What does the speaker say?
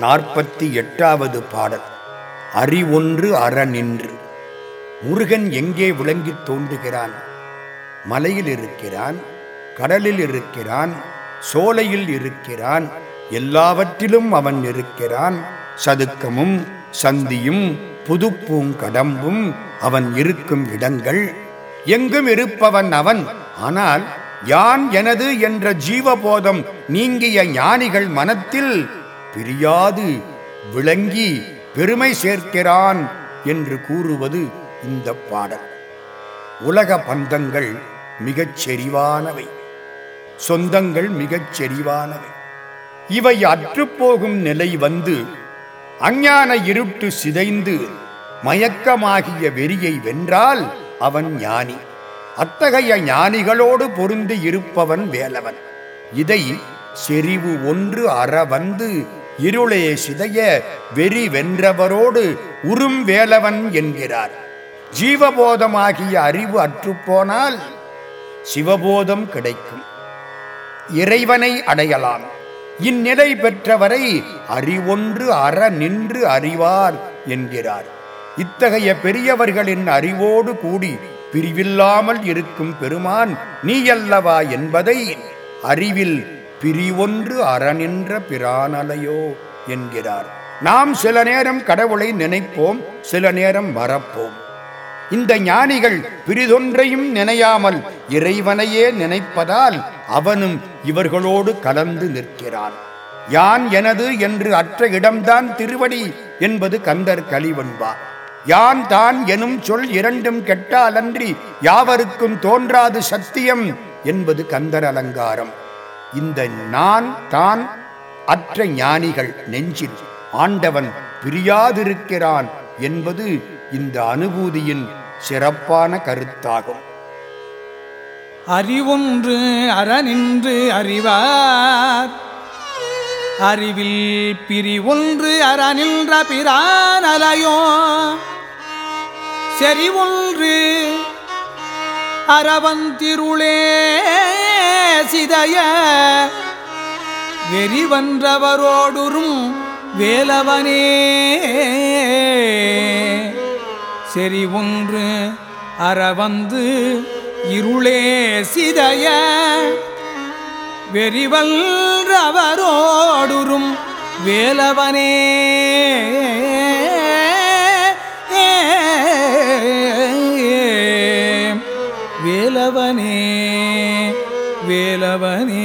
நாற்பத்தி எட்டாவது பாடல். அறிவொன்று அறநின்று. முருகன் எங்கே விளங்கித் தோன்றுகிறான்? மலையில் இருக்கிறான் கடலில் இருக்கிறான் சோலையில் இருக்கிறான் எல்லாவற்றிலும் அவன் இருக்கிறான். சதுக்கமும் சந்தியும் புதுப்பூங்கடம்பும் அவன் இருக்கும் இடங்கள். எங்கும் இருப்பவன் அவன். ஆனால் யான் எனது என்ற ஜீவபோதம் நீங்கிய ஞானிகள் மனத்தில் பிரியாது விளங்கி பெருமை சேர்க்கிறான் என்று கூறுவது இந்த பாடல். உலக பந்தங்கள் மிகச் செறிவானவை. சொந்தங்கள் மிகச் செறிவானவை. இவை அற்றுப்போகும் நிலை வந்து அஞ்ஞான இருட்டு சிதைந்து மயக்கமாகிய வெறியை வென்றால் அவன் ஞானி. அத்தகைய ஞானிகளோடு பொருந்து இருப்பவன் வேலவன். இதை செறிவு ஒன்று அற வந்து இருளே சிதைய வெறி வென்றவரோடு உறும் வேலவன் என்கிறார். ஜீவபோதமாகிய அறிவு அற்றுப்போனால் சிவபோதம் கிடைக்கும். இறைவனை அடையலாம். இந்நிலை பெற்றவரை அறிவொன்று அற நின்று அறிவார் என்கிறார். இத்தகைய பெரியவர்களின் அறிவோடு கூடி பிரிவில்லாமல் இருக்கும் பெருமான் நீயல்லவா என்பதை அறிவில் பிரிவொன்று அறநின்ற பிரானலையோ என்கிறார். நாம் சில நேரம் கடவுளை நினைப்போம் சில நேரம் மறப்போம். இந்த ஞானிகள் பிரிதொன்றையும் நினையாமல் இறைவனையே நினைப்பதால் அவனும் இவர்களோடு கலந்து நிற்கிறான். யான் எனது என்று அற்ற இடம்தான் திருவடி என்பது கந்தர் கலிவன்பா யான் தான் எனும் சொல் இரண்டும் கெட்டாலன்றி யாவருக்கும் தோன்றாது சத்தியம் என்பது கந்தர் அலங்காரம். இந்த நான் தான் அற்ற ஞானிகள் நெஞ்சில் ஆண்டவன் பிரியாதிருக்கிறான் என்பது இந்த அனுபூதியின் சிறப்பான கருத்தாகும். அறிவொன்று அறநின்று அறிவார். அறிவில் பிரிவொன்று அறநின்ற பிரானலையோ செறிவொன்று அரவந்திருளே சிதைய வெறிவன்றவரோடுறும் வேலவனே. செறி ஒன்று அறவந்து இருளே சிதைய. வெறிவல்றவரோடுறும் வேலவனே வேலவனே. வேலவனே